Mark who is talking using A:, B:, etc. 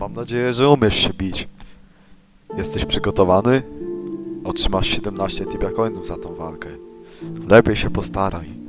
A: Mam nadzieję, że umiesz się bić. Jesteś przygotowany? Otrzymasz 17 tibia coinów za tą walkę. Lepiej się postaraj.